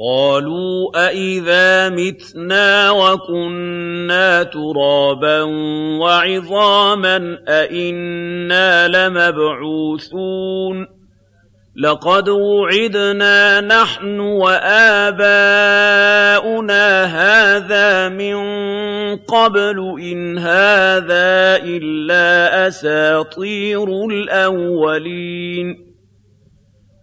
قَالُوا أَإِذَا مِتْنَا وَكُنَّا تُرَابًا وَعِظَامًا أَإِنَّا لَمَبْعُوثُونَ لَقَدْ وُعِدْنَا نَحْنُ وَآبَاؤُنَا هَٰذَا مِن قَبْلُ إِنْ هَٰذَا إِلَّا أَسَاطِيرُ الْأَوَّلِينَ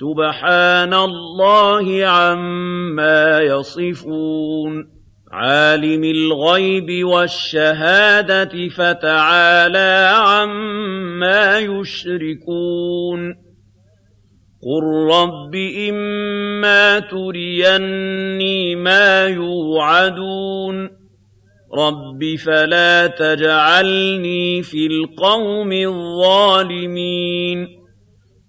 سُبْحَانَ اللَّهِ عَمَّا يَصِفُونَ. عَالِمِ الْغَيْبِ وَالشَّهَادَةِ فَتَعَالَىٰ عَمَّا يُشْرِكُونَ. قُل رَّبِّ إِمَّا تُرِيَنِّي مَا يُوعَدُونَ. رَبِّ فَلَا تَجْعَلْنِي فِي الْقَوْمِ الظَّالِمِينَ.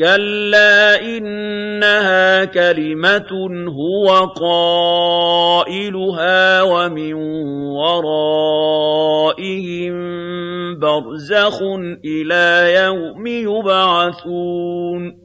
كَلَّا إِنَّهَا كَلِمَةٌ هُوَ قَائِلُهَا وَمِن وَرَائِهِم بَرْزَخٌ إِلَىٰ يَوْمِ يُبْعَثُونَ